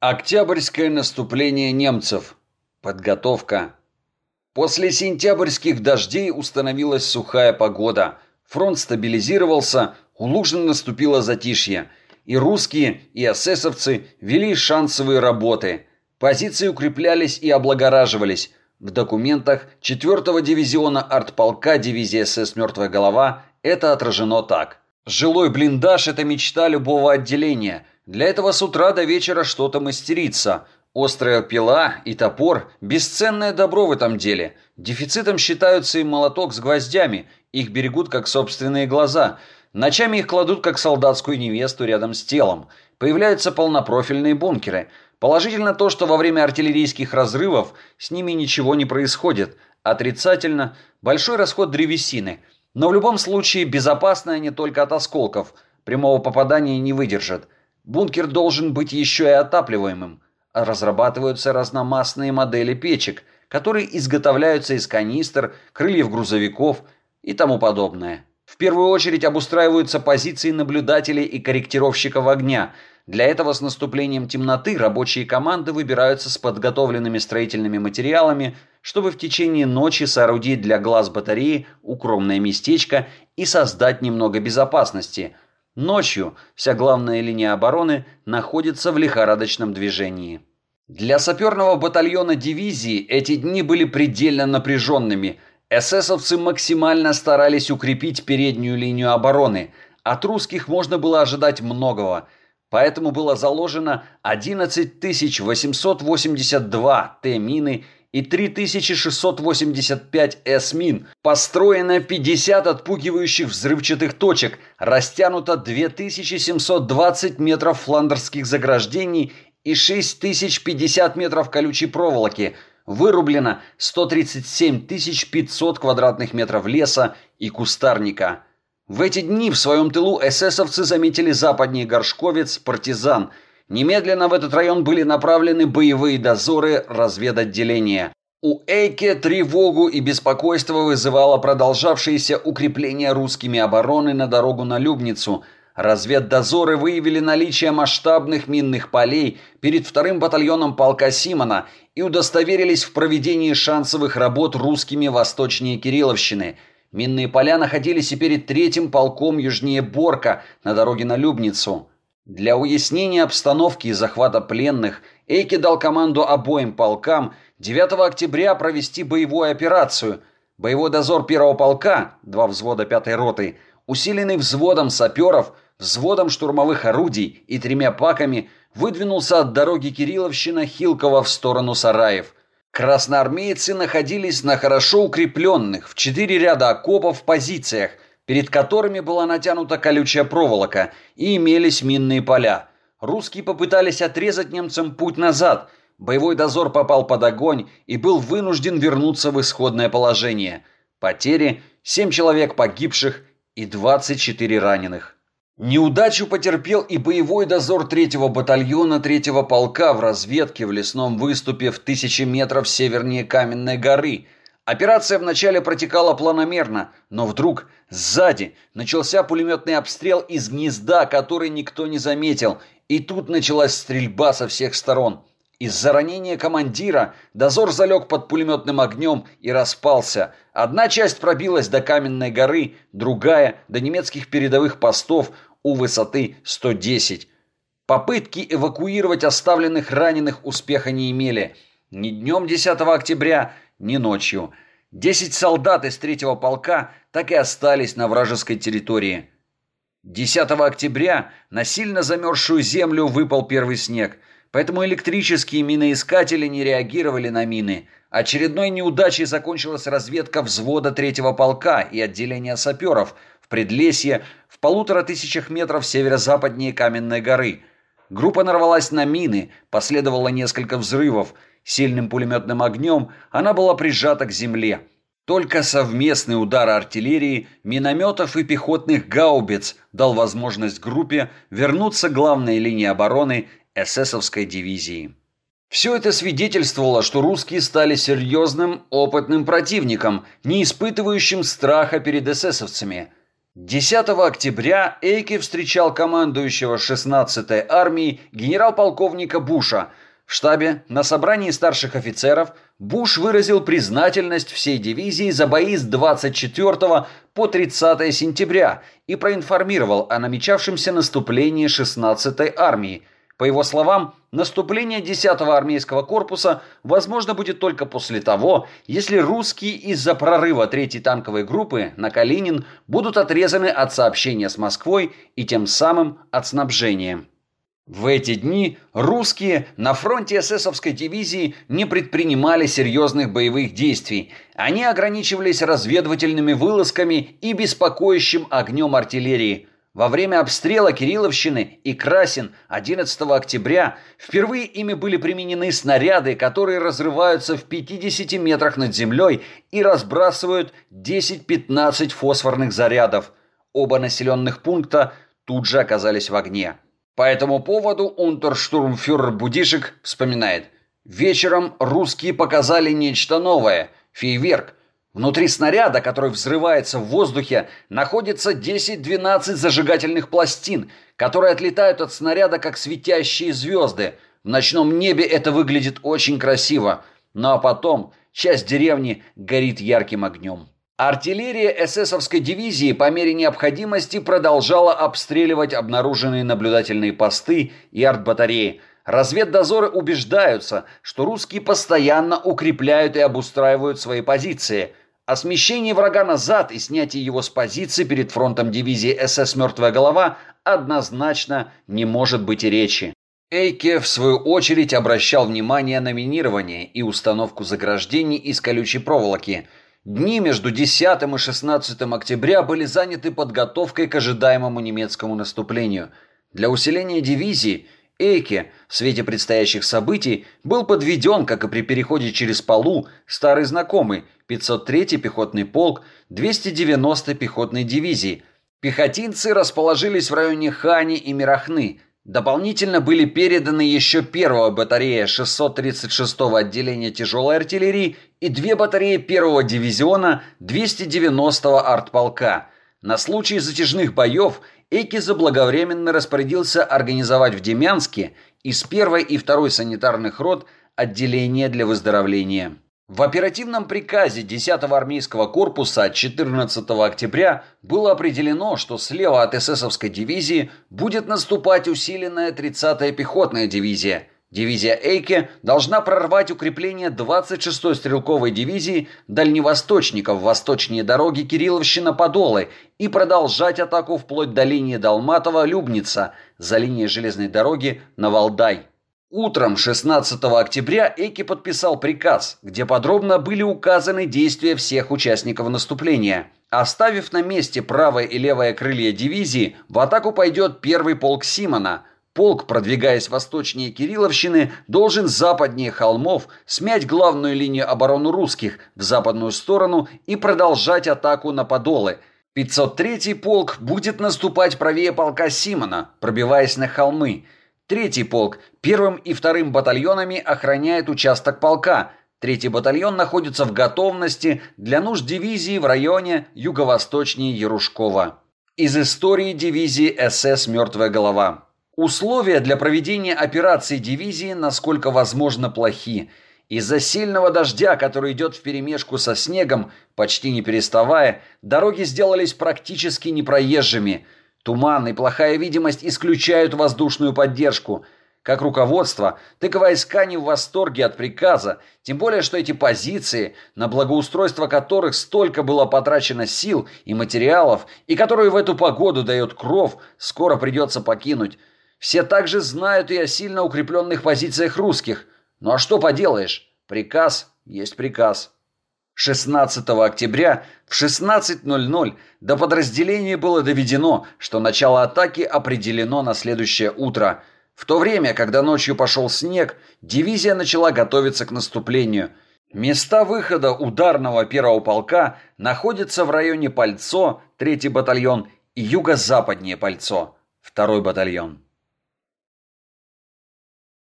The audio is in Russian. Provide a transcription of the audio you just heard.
Октябрьское наступление немцев. Подготовка. После сентябрьских дождей установилась сухая погода. Фронт стабилизировался, у Лужин наступило затишье. И русские, и эсэсовцы вели шансовые работы. Позиции укреплялись и облагораживались. В документах 4-го дивизиона артполка дивизии СС «Мертвая голова» это отражено так. Жилой блиндаж – это мечта любого отделения – для этого с утра до вечера что-то мастерится. Острая пила и топор – бесценное добро в этом деле. Дефицитом считаются и молоток с гвоздями. Их берегут как собственные глаза. Ночами их кладут как солдатскую невесту рядом с телом. Появляются полнопрофильные бункеры. Положительно то, что во время артиллерийских разрывов с ними ничего не происходит. Отрицательно – большой расход древесины. Но в любом случае безопасны они только от осколков. Прямого попадания не выдержат. Бункер должен быть еще и отапливаемым. Разрабатываются разномастные модели печек, которые изготовляются из канистр, крыльев грузовиков и тому подобное. В первую очередь обустраиваются позиции наблюдателей и корректировщиков огня. Для этого с наступлением темноты рабочие команды выбираются с подготовленными строительными материалами, чтобы в течение ночи соорудить для глаз батареи укромное местечко и создать немного безопасности – Ночью вся главная линия обороны находится в лихорадочном движении. Для саперного батальона дивизии эти дни были предельно напряженными. Эсэсовцы максимально старались укрепить переднюю линию обороны. От русских можно было ожидать многого. Поэтому было заложено 11 882 Т-мины и 3685 эсмин. Построено 50 отпугивающих взрывчатых точек, растянуто 2720 метров фландерских заграждений и 6050 метров колючей проволоки. Вырублено 137 500 квадратных метров леса и кустарника. В эти дни в своем тылу эсэсовцы заметили западнее Горшковец, партизан – Немедленно в этот район были направлены боевые дозоры разведотделения. У Эйке тревогу и беспокойство вызывало продолжавшееся укрепление русскими обороны на дорогу на Любницу. Разведдозоры выявили наличие масштабных минных полей перед вторым батальоном полка Симона и удостоверились в проведении шансовых работ русскими восточнее Кирилловщины. Минные поля находились и перед третьим полком южнее Борка на дороге на Любницу. Для уяснения обстановки и захвата пленных Эйки дал команду обоим полкам 9 октября провести боевую операцию. Боевой дозор первого полка, два взвода пятой роты, усиленный взводом саперов, взводом штурмовых орудий и тремя паками, выдвинулся от дороги Кирилловщина-Хилково в сторону Сараев. Красноармейцы находились на хорошо укрепленных в четыре ряда окопов позициях – перед которыми была натянута колючая проволока, и имелись минные поля. Русские попытались отрезать немцам путь назад. Боевой дозор попал под огонь и был вынужден вернуться в исходное положение. Потери – 7 человек погибших и 24 раненых. Неудачу потерпел и боевой дозор третьего батальона третьего полка в разведке в лесном выступе в тысячи метров севернее Каменной горы – Операция вначале протекала планомерно, но вдруг сзади начался пулеметный обстрел из гнезда, который никто не заметил, и тут началась стрельба со всех сторон. Из-за ранения командира дозор залег под пулеметным огнем и распался. Одна часть пробилась до Каменной горы, другая – до немецких передовых постов у высоты 110. Попытки эвакуировать оставленных раненых успеха не имели. Ни днем 10 октября – ни ночью. Десять солдат из третьего полка так и остались на вражеской территории. 10 октября на сильно замерзшую землю выпал первый снег, поэтому электрические миноискатели не реагировали на мины. Очередной неудачей закончилась разведка взвода третьего полка и отделения саперов в предлесье в полутора тысячах метров северо-западнее Каменной горы. Группа нарвалась на мины, последовало несколько взрывов – Сильным пулеметным огнем она была прижата к земле. Только совместный удар артиллерии, минометов и пехотных гаубиц дал возможность группе вернуться к главной линии обороны эсэсовской дивизии. Все это свидетельствовало, что русские стали серьезным, опытным противником, не испытывающим страха перед эсэсовцами. 10 октября Эйки встречал командующего 16-й армией генерал-полковника Буша. В штабе на собрании старших офицеров Буш выразил признательность всей дивизии за бои с 24 по 30 сентября и проинформировал о намечавшемся наступлении 16-й армии – по его словам, наступление 10-го армейского корпуса возможно будет только после того, если русские из-за прорыва 3-й танковой группы на Калинин будут отрезаны от сообщения с Москвой и тем самым от снабжения. В эти дни русские на фронте эсэсовской дивизии не предпринимали серьезных боевых действий. Они ограничивались разведывательными вылазками и беспокоящим огнем артиллерии – во время обстрела Кирилловщины и Красин 11 октября впервые ими были применены снаряды, которые разрываются в 50 метрах над землей и разбрасывают 10-15 фосфорных зарядов. Оба населенных пункта тут же оказались в огне. По этому поводу унтерштурмфюрер Будишек вспоминает. «Вечером русские показали нечто новое – фейверк, Внутри снаряда, который взрывается в воздухе, находится 10-12 зажигательных пластин, которые отлетают от снаряда, как светящие звезды. В ночном небе это выглядит очень красиво. Ну а потом часть деревни горит ярким огнем. Артиллерия эсэсовской дивизии по мере необходимости продолжала обстреливать обнаруженные наблюдательные посты и артбатареи. Разведдозоры убеждаются, что русские постоянно укрепляют и обустраивают свои позиции – о смещении врага назад и снятии его с позиции перед фронтом дивизии СС «Мертвая голова» однозначно не может быть и речи. Эйке, в свою очередь, обращал внимание на минирование и установку заграждений из колючей проволоки. Дни между 10 и 16 октября были заняты подготовкой к ожидаемому немецкому наступлению. Для усиления дивизии – Эйке в свете предстоящих событий был подведен, как и при переходе через Полу, старый знакомый 503-й пехотный полк 290-й пехотной дивизии. Пехотинцы расположились в районе Хани и Мирахны. Дополнительно были переданы еще первая батарея 636-го отделения тяжелой артиллерии и две батареи первого дивизиона 290-го артполка. На случай затяжных боев – Эки заблаговременно распорядился организовать в Демянске из первой и второй санитарных рот отделение для выздоровления. В оперативном приказе 10-го армейского корпуса от 14 октября было определено, что слева от эсэсовской дивизии будет наступать усиленная 30-я пехотная дивизия – Дивизия Эйке должна прорвать укрепление 26-й стрелковой дивизии дальневосточников восточнее дороги Кирилловщина-Подолы и продолжать атаку вплоть до линии Долматова-Любница за линией железной дороги на Валдай. Утром 16 октября Эйке подписал приказ, где подробно были указаны действия всех участников наступления. Оставив на месте правое и левое крылья дивизии, в атаку пойдет первый полк Симона – Полк, продвигаясь восточнее Кирилловщины, должен западнее холмов смять главную линию обороны русских в западную сторону и продолжать атаку на Подолы. 503-й полк будет наступать правее полка Симона, пробиваясь на холмы. Третий полк первым и вторым батальонами охраняет участок полка. Третий батальон находится в готовности для нужд дивизии в районе юго-восточнее Ярушкова. Из истории дивизии СС «Мертвая голова». Условия для проведения операции дивизии насколько возможно плохи. Из-за сильного дождя, который идет вперемешку со снегом, почти не переставая, дороги сделались практически непроезжими. Туман и плохая видимость исключают воздушную поддержку. Как руководство, ТК войска не в восторге от приказа, тем более, что эти позиции, на благоустройство которых столько было потрачено сил и материалов, и которые в эту погоду дает кров, скоро придется покинуть. Все также знают и о сильно укрепленных позициях русских. Ну а что поделаешь? Приказ есть приказ. 16 октября в 16.00 до подразделения было доведено, что начало атаки определено на следующее утро. В то время, когда ночью пошел снег, дивизия начала готовиться к наступлению. Места выхода ударного первого полка находятся в районе Пальцо, 3 батальон, и юго-западнее Пальцо, 2 батальон.